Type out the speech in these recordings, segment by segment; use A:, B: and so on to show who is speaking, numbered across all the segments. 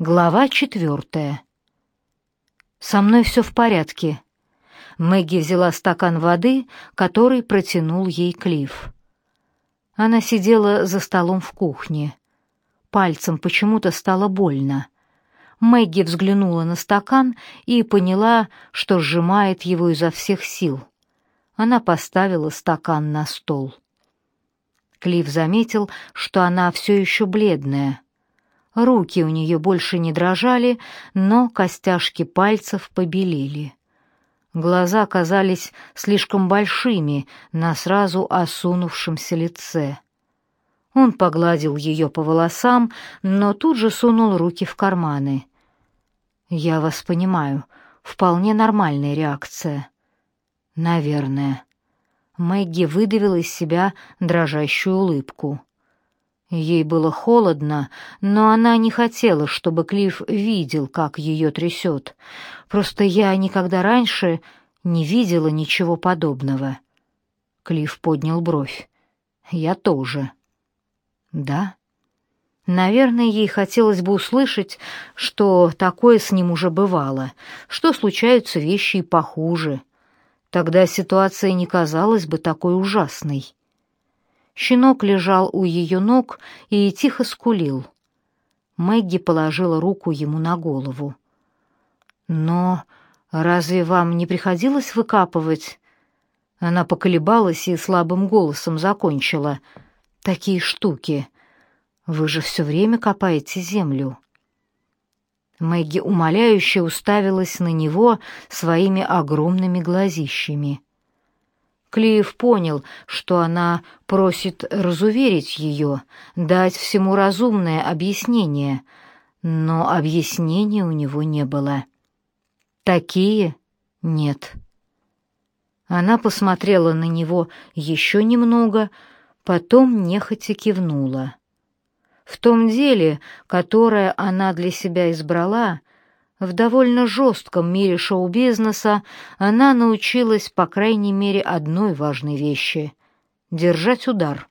A: Глава четвертая. «Со мной все в порядке». Мэгги взяла стакан воды, который протянул ей Клифф. Она сидела за столом в кухне. Пальцем почему-то стало больно. Мэгги взглянула на стакан и поняла, что сжимает его изо всех сил. Она поставила стакан на стол. Клифф заметил, что она все еще бледная — Руки у нее больше не дрожали, но костяшки пальцев побелели. Глаза казались слишком большими на сразу осунувшемся лице. Он погладил ее по волосам, но тут же сунул руки в карманы. «Я вас понимаю. Вполне нормальная реакция». «Наверное». Мэгги выдавила из себя дрожащую улыбку. Ей было холодно, но она не хотела, чтобы Клифф видел, как ее трясет. Просто я никогда раньше не видела ничего подобного. Клифф поднял бровь. Я тоже. Да? Наверное, ей хотелось бы услышать, что такое с ним уже бывало, что случаются вещи похуже. Тогда ситуация не казалась бы такой ужасной. Щенок лежал у ее ног и тихо скулил. Мэгги положила руку ему на голову. «Но разве вам не приходилось выкапывать?» Она поколебалась и слабым голосом закончила. «Такие штуки. Вы же все время копаете землю». Мэгги умоляюще уставилась на него своими огромными глазищами. Клиев понял, что она просит разуверить ее, дать всему разумное объяснение, но объяснения у него не было. Такие нет. Она посмотрела на него еще немного, потом нехотя кивнула. В том деле, которое она для себя избрала, в довольно жестком мире шоу-бизнеса она научилась, по крайней мере, одной важной вещи — держать удар.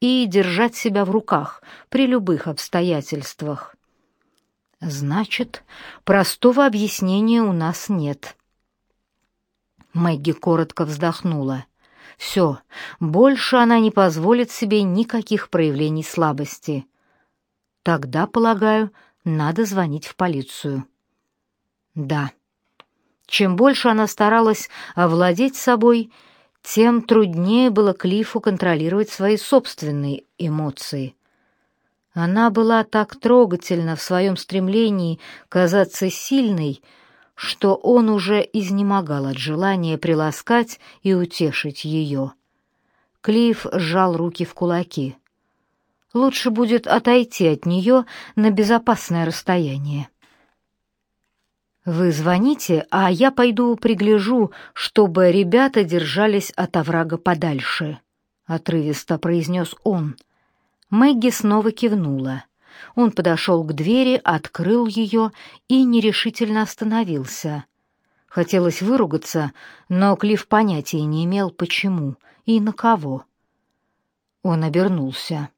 A: И держать себя в руках при любых обстоятельствах. Значит, простого объяснения у нас нет. Мэгги коротко вздохнула. Все, больше она не позволит себе никаких проявлений слабости. Тогда, полагаю, надо звонить в полицию. Да. Чем больше она старалась овладеть собой, тем труднее было Клифу контролировать свои собственные эмоции. Она была так трогательна в своем стремлении казаться сильной, что он уже изнемогал от желания приласкать и утешить ее. Клифф сжал руки в кулаки. Лучше будет отойти от нее на безопасное расстояние. Вы звоните, а я пойду пригляжу, чтобы ребята держались от оврага подальше, отрывисто произнес он. Мэгги снова кивнула. Он подошел к двери, открыл ее и нерешительно остановился. Хотелось выругаться, но Клифф понятия не имел, почему и на кого. Он обернулся.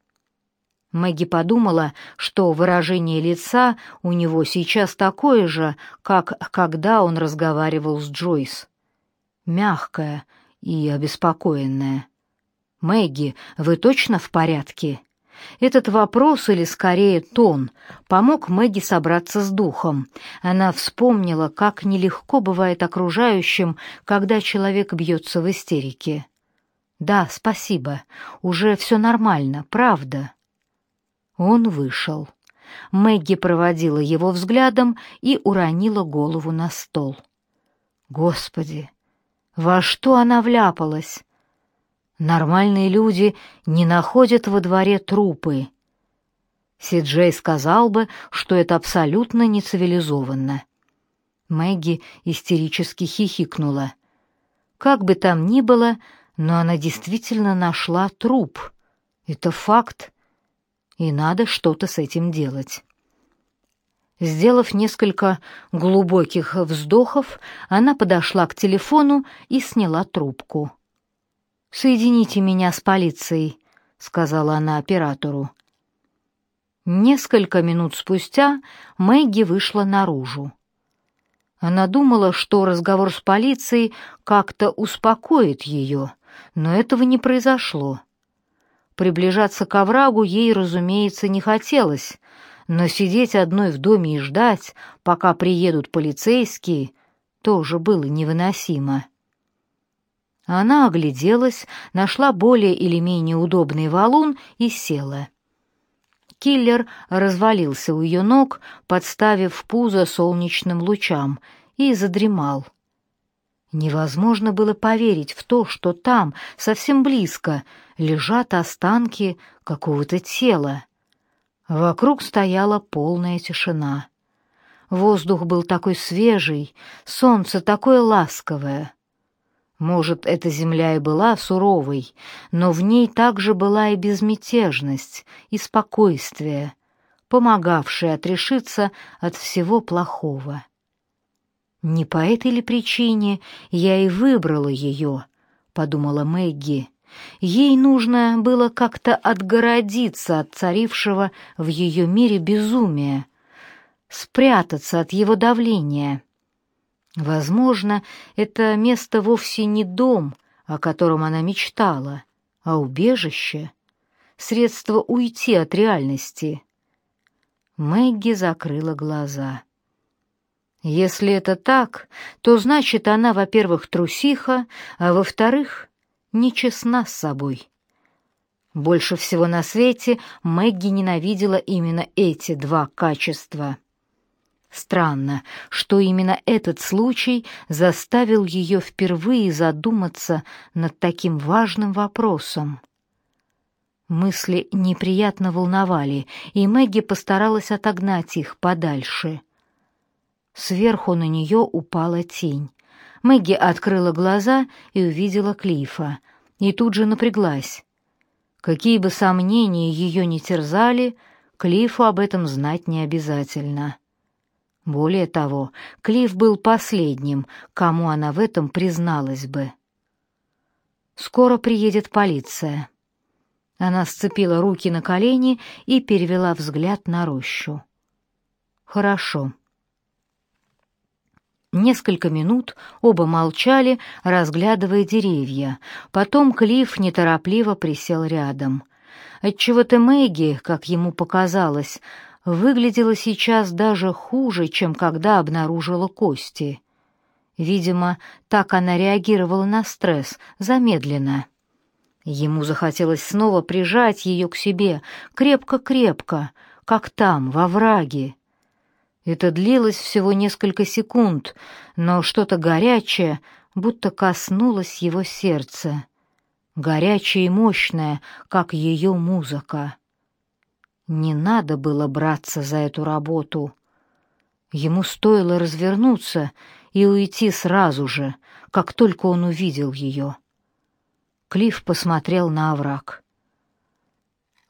A: Мэгги подумала, что выражение лица у него сейчас такое же, как когда он разговаривал с Джойс. Мягкое и обеспокоенное. «Мэгги, вы точно в порядке?» Этот вопрос, или скорее тон, помог Мэгги собраться с духом. Она вспомнила, как нелегко бывает окружающим, когда человек бьется в истерике. «Да, спасибо. Уже все нормально, правда». Он вышел. Мэгги проводила его взглядом и уронила голову на стол. Господи, во что она вляпалась? Нормальные люди не находят во дворе трупы. Сиджей сказал бы, что это абсолютно нецивилизованно. Мэгги истерически хихикнула. Как бы там ни было, но она действительно нашла труп. Это факт и надо что-то с этим делать. Сделав несколько глубоких вздохов, она подошла к телефону и сняла трубку. «Соедините меня с полицией», — сказала она оператору. Несколько минут спустя Мэгги вышла наружу. Она думала, что разговор с полицией как-то успокоит ее, но этого не произошло. Приближаться к оврагу ей, разумеется, не хотелось, но сидеть одной в доме и ждать, пока приедут полицейские, тоже было невыносимо. Она огляделась, нашла более или менее удобный валун и села. Киллер развалился у ее ног, подставив пузо солнечным лучам, и задремал. Невозможно было поверить в то, что там, совсем близко, лежат останки какого-то тела. Вокруг стояла полная тишина. Воздух был такой свежий, солнце такое ласковое. Может, эта земля и была суровой, но в ней также была и безмятежность, и спокойствие, помогавшее отрешиться от всего плохого. «Не по этой ли причине я и выбрала ее?» — подумала Мэгги. Ей нужно было как-то отгородиться от царившего в ее мире безумия, спрятаться от его давления. Возможно, это место вовсе не дом, о котором она мечтала, а убежище, средство уйти от реальности. Мэгги закрыла глаза. Если это так, то значит она, во-первых, трусиха, а во-вторых, нечестна с собой. Больше всего на свете Мэгги ненавидела именно эти два качества — Странно, что именно этот случай заставил ее впервые задуматься над таким важным вопросом. Мысли неприятно волновали, и Мэгги постаралась отогнать их подальше. Сверху на нее упала тень. Мэгги открыла глаза и увидела Клифа, и тут же напряглась. Какие бы сомнения ее ни терзали, Клифу об этом знать не обязательно. Более того, Клифф был последним, кому она в этом призналась бы. Скоро приедет полиция. Она сцепила руки на колени и перевела взгляд на рощу. Хорошо. Несколько минут оба молчали, разглядывая деревья. Потом Клифф неторопливо присел рядом. Отчего-то Мэгги, как ему показалось, выглядела сейчас даже хуже, чем когда обнаружила кости. Видимо, так она реагировала на стресс, замедленно. Ему захотелось снова прижать ее к себе, крепко-крепко, как там, во враге. Это длилось всего несколько секунд, но что-то горячее будто коснулось его сердца. Горячее и мощное, как ее музыка. Не надо было браться за эту работу. Ему стоило развернуться и уйти сразу же, как только он увидел ее. Клифф посмотрел на овраг.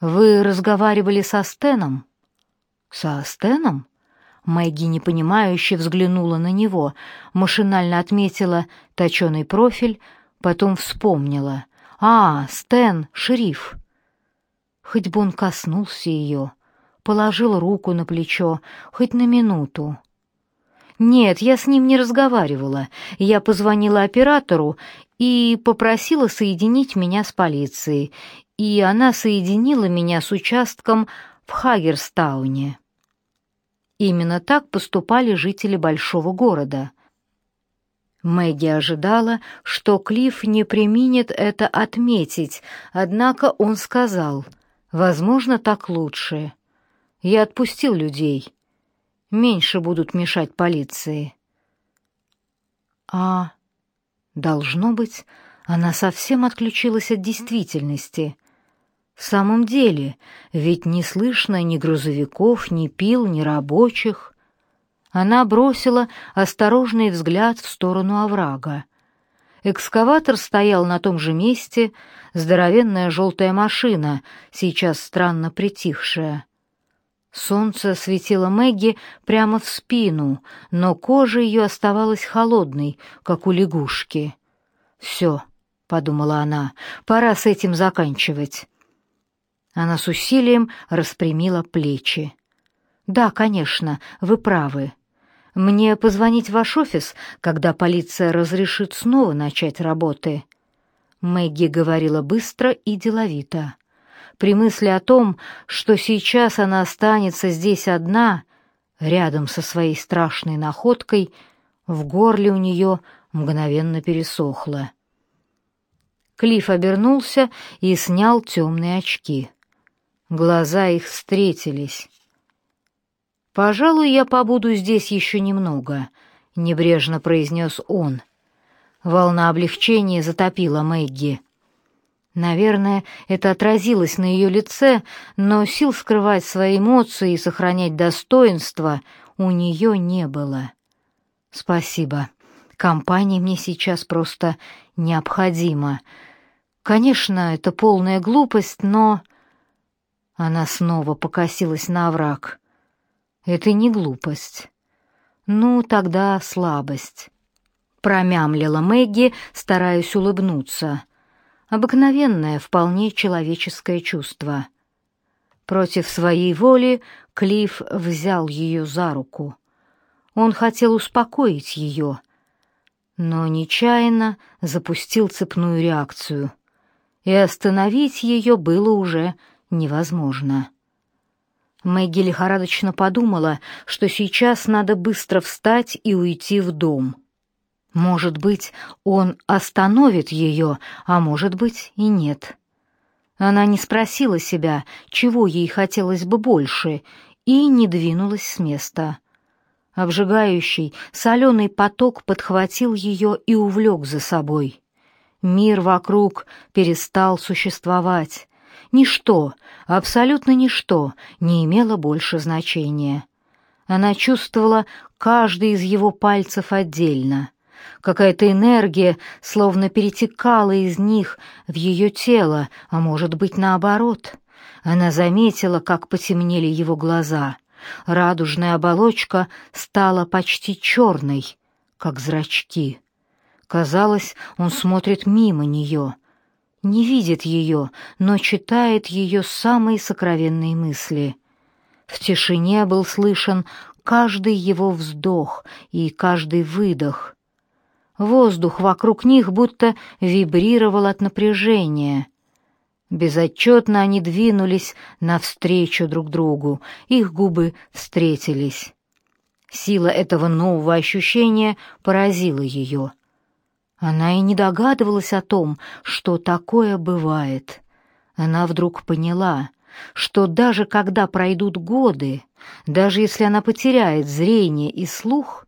A: «Вы разговаривали со Стеном?» «Со Стеном?» Мэгги непонимающе взглянула на него, машинально отметила точеный профиль, потом вспомнила. «А, Стэн, шериф!» хоть бы он коснулся ее, положил руку на плечо, хоть на минуту. Нет, я с ним не разговаривала. Я позвонила оператору и попросила соединить меня с полицией, и она соединила меня с участком в Хагерстауне. Именно так поступали жители большого города. Мэгги ожидала, что Клифф не применит это отметить, однако он сказал — Возможно, так лучше. Я отпустил людей. Меньше будут мешать полиции. А должно быть, она совсем отключилась от действительности. В самом деле, ведь не слышно ни грузовиков, ни пил, ни рабочих. Она бросила осторожный взгляд в сторону оврага. Экскаватор стоял на том же месте, здоровенная желтая машина, сейчас странно притихшая. Солнце светило Мэгги прямо в спину, но кожа ее оставалась холодной, как у лягушки. «Все», — подумала она, — «пора с этим заканчивать». Она с усилием распрямила плечи. «Да, конечно, вы правы. Мне позвонить в ваш офис, когда полиция разрешит снова начать работы?» Мэгги говорила быстро и деловито. При мысли о том, что сейчас она останется здесь одна, рядом со своей страшной находкой, в горле у нее мгновенно пересохло. Клифф обернулся и снял темные очки. Глаза их встретились. «Пожалуй, я побуду здесь еще немного», — небрежно произнес он. Волна облегчения затопила Мэгги. Наверное, это отразилось на ее лице, но сил скрывать свои эмоции и сохранять достоинство у нее не было. «Спасибо. Компания мне сейчас просто необходима. Конечно, это полная глупость, но...» Она снова покосилась на овраг. Это не глупость. Ну, тогда слабость. Промямлила Мэгги, стараясь улыбнуться. Обыкновенное, вполне человеческое чувство. Против своей воли Клифф взял ее за руку. Он хотел успокоить ее, но нечаянно запустил цепную реакцию, и остановить ее было уже невозможно. Мэгги лихорадочно подумала, что сейчас надо быстро встать и уйти в дом. Может быть, он остановит ее, а может быть и нет. Она не спросила себя, чего ей хотелось бы больше, и не двинулась с места. Обжигающий, соленый поток подхватил ее и увлек за собой. Мир вокруг перестал существовать. Ничто, абсолютно ничто не имело больше значения. Она чувствовала каждый из его пальцев отдельно. Какая-то энергия словно перетекала из них в ее тело, а может быть, наоборот. Она заметила, как потемнели его глаза. Радужная оболочка стала почти черной, как зрачки. Казалось, он смотрит мимо нее, не видит ее, но читает ее самые сокровенные мысли. В тишине был слышен каждый его вздох и каждый выдох. Воздух вокруг них будто вибрировал от напряжения. Безотчетно они двинулись навстречу друг другу, их губы встретились. Сила этого нового ощущения поразила ее — она и не догадывалась о том, что такое бывает. Она вдруг поняла, что даже когда пройдут годы, даже если она потеряет зрение и слух,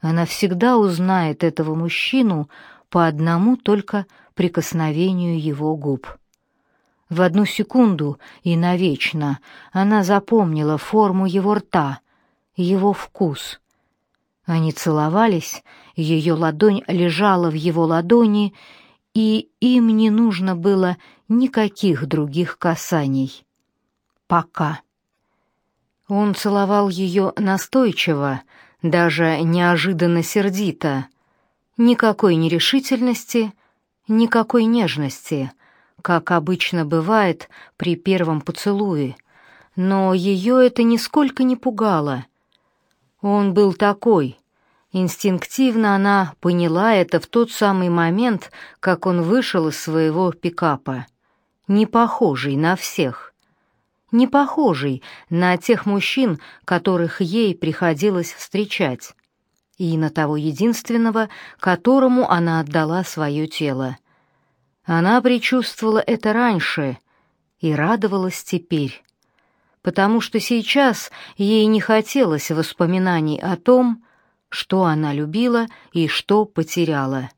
A: она всегда узнает этого мужчину по одному только прикосновению его губ. В одну секунду и навечно она запомнила форму его рта, его вкус. Они целовались, ее ладонь лежала в его ладони, и им не нужно было никаких других касаний. Пока. Он целовал ее настойчиво, даже неожиданно сердито. Никакой нерешительности, никакой нежности, как обычно бывает при первом поцелуе. Но ее это нисколько не пугало. Он был такой, Инстинктивно она поняла это в тот самый момент, как он вышел из своего пикапа. Не похожий на всех. Не похожий на тех мужчин, которых ей приходилось встречать. И на того единственного, которому она отдала свое тело. Она предчувствовала это раньше и радовалась теперь. Потому что сейчас ей не хотелось воспоминаний о том, что она любила и что потеряла.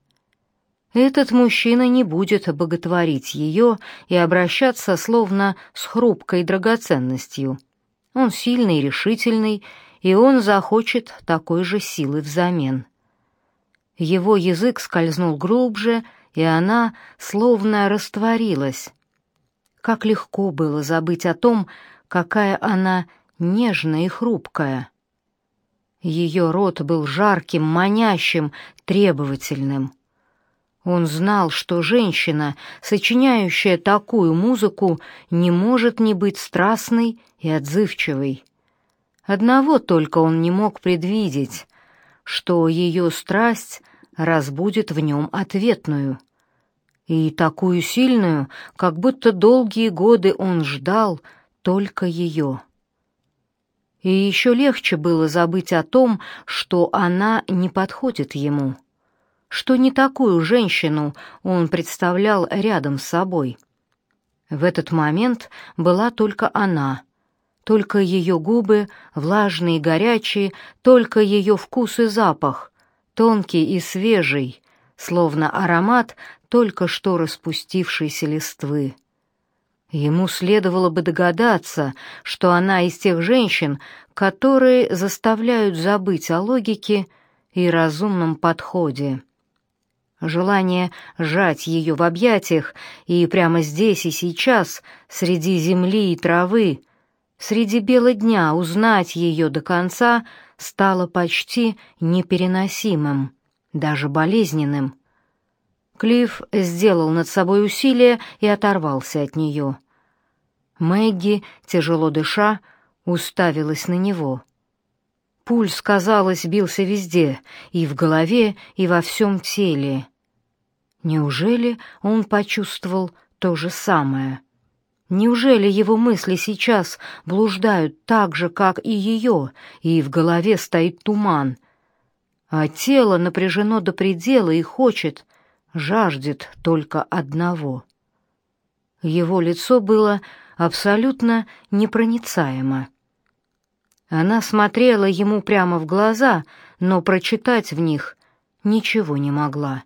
A: Этот мужчина не будет боготворить ее и обращаться словно с хрупкой драгоценностью. Он сильный и решительный, и он захочет такой же силы взамен. Его язык скользнул глубже, и она словно растворилась. Как легко было забыть о том, какая она нежная и хрупкая. Ее рот был жарким, манящим, требовательным. Он знал, что женщина, сочиняющая такую музыку, не может не быть страстной и отзывчивой. Одного только он не мог предвидеть, что ее страсть разбудит в нем ответную. И такую сильную, как будто долгие годы он ждал только ее. И еще легче было забыть о том, что она не подходит ему что не такую женщину он представлял рядом с собой. В этот момент была только она, только ее губы, влажные и горячие, только ее вкус и запах, тонкий и свежий, словно аромат только что распустившейся листвы. Ему следовало бы догадаться, что она из тех женщин, которые заставляют забыть о логике и разумном подходе. Желание сжать ее в объятиях и прямо здесь и сейчас, среди земли и травы, среди бела дня узнать ее до конца стало почти непереносимым, даже болезненным. Клифф сделал над собой усилие и оторвался от нее. Мэгги, тяжело дыша, уставилась на него. Пульс, казалось, бился везде, и в голове, и во всем теле. Неужели он почувствовал то же самое? Неужели его мысли сейчас блуждают так же, как и ее, и в голове стоит туман, а тело напряжено до предела и хочет, жаждет только одного? Его лицо было абсолютно непроницаемо. Она смотрела ему прямо в глаза, но прочитать в них ничего не могла.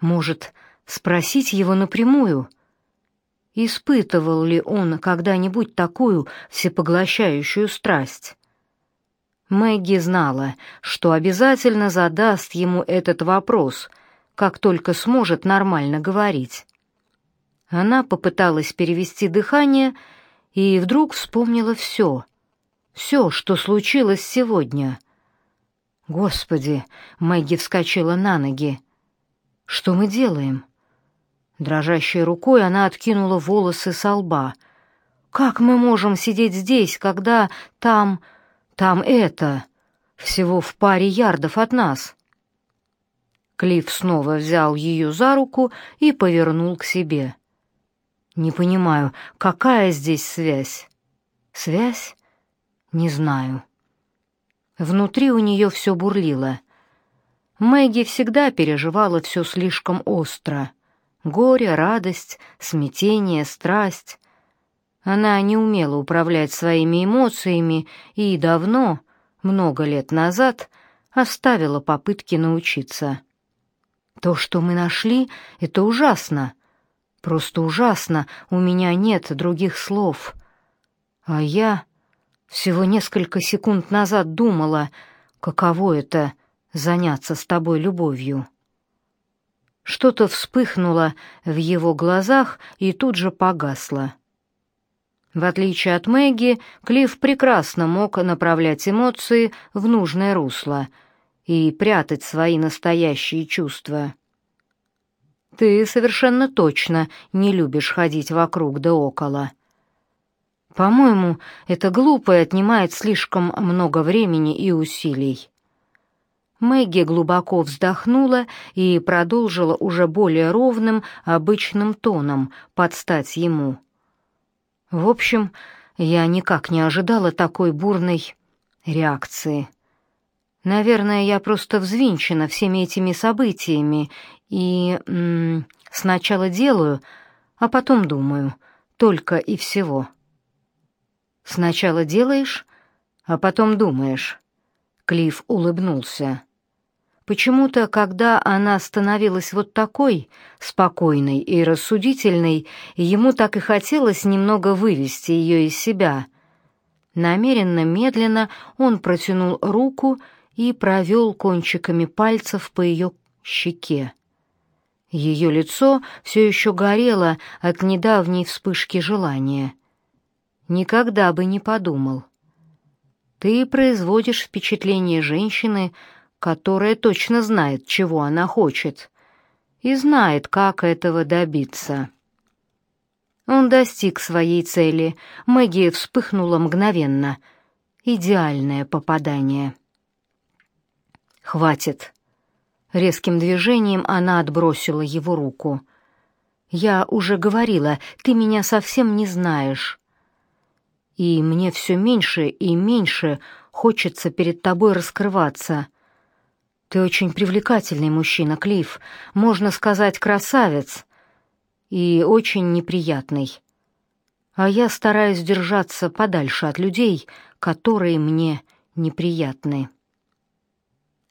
A: Может, спросить его напрямую? Испытывал ли он когда-нибудь такую всепоглощающую страсть? Мэгги знала, что обязательно задаст ему этот вопрос, как только сможет нормально говорить. Она попыталась перевести дыхание и вдруг вспомнила все. Все, что случилось сегодня. Господи, Мэгги вскочила на ноги. Что мы делаем? Дрожащей рукой она откинула волосы со лба. Как мы можем сидеть здесь, когда там, там это, всего в паре ярдов от нас? Клифф снова взял ее за руку и повернул к себе. Не понимаю, какая здесь связь? Связь? Не знаю. Внутри у нее все бурлило. Мэгги всегда переживала все слишком остро. Горе, радость, смятение, страсть. Она не умела управлять своими эмоциями и давно, много лет назад, оставила попытки научиться. То, что мы нашли, это ужасно. Просто ужасно, у меня нет других слов. А я всего несколько секунд назад думала, каково это — заняться с тобой любовью. Что-то вспыхнуло в его глазах и тут же погасло. В отличие от Мэгги, Клифф прекрасно мог направлять эмоции в нужное русло и прятать свои настоящие чувства. Ты совершенно точно не любишь ходить вокруг да около. По-моему, это глупо и отнимает слишком много времени и усилий. Мэгги глубоко вздохнула и продолжила уже более ровным, обычным тоном, под стать ему. В общем, я никак не ожидала такой бурной реакции. Наверное, я просто взвинчена всеми этими событиями и м сначала делаю, а потом думаю, только и всего. Сначала делаешь, а потом думаешь. Клифф улыбнулся. Почему-то, когда она становилась вот такой, спокойной и рассудительной, ему так и хотелось немного вывести ее из себя. Намеренно медленно он протянул руку и провел кончиками пальцев по ее щеке. Ее лицо все еще горело от недавней вспышки желания. Никогда бы не подумал. Ты производишь впечатление женщины, которая точно знает, чего она хочет, и знает, как этого добиться. Он достиг своей цели. Мэгги вспыхнула мгновенно. Идеальное попадание. «Хватит». Резким движением она отбросила его руку. «Я уже говорила, ты меня совсем не знаешь. И мне все меньше и меньше хочется перед тобой раскрываться. Ты очень привлекательный мужчина, Клифф, можно сказать, красавец, и очень неприятный. А я стараюсь держаться подальше от людей, которые мне неприятны.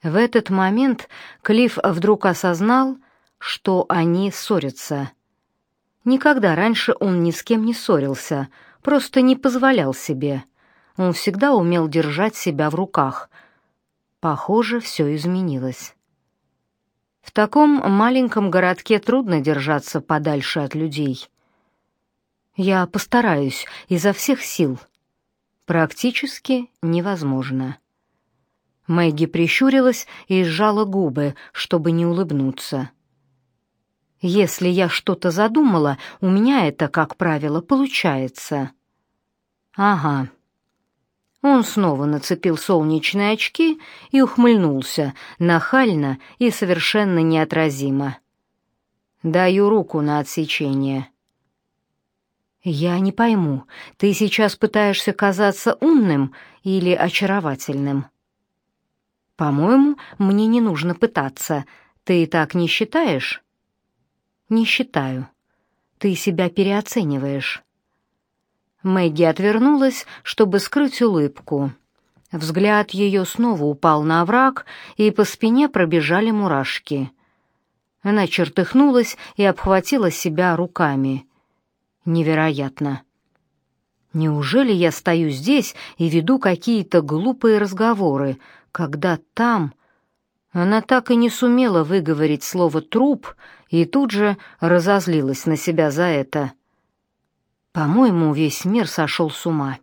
A: В этот момент Клифф вдруг осознал, что они ссорятся. Никогда раньше он ни с кем не ссорился, просто не позволял себе. Он всегда умел держать себя в руках — Похоже, все изменилось. В таком маленьком городке трудно держаться подальше от людей. Я постараюсь изо всех сил. Практически невозможно. Мэгги прищурилась и сжала губы, чтобы не улыбнуться. Если я что-то задумала, у меня это, как правило, получается. Ага. Он снова нацепил солнечные очки и ухмыльнулся, нахально и совершенно неотразимо. «Даю руку на отсечение». «Я не пойму, ты сейчас пытаешься казаться умным или очаровательным?» «По-моему, мне не нужно пытаться. Ты так не считаешь?» «Не считаю. Ты себя переоцениваешь». Мэгги отвернулась, чтобы скрыть улыбку. Взгляд ее снова упал на овраг, и по спине пробежали мурашки. Она чертыхнулась и обхватила себя руками. Невероятно. Неужели я стою здесь и веду какие-то глупые разговоры, когда там... Она так и не сумела выговорить слово «труп» и тут же разозлилась на себя за это. По-моему, весь мир сошел с ума.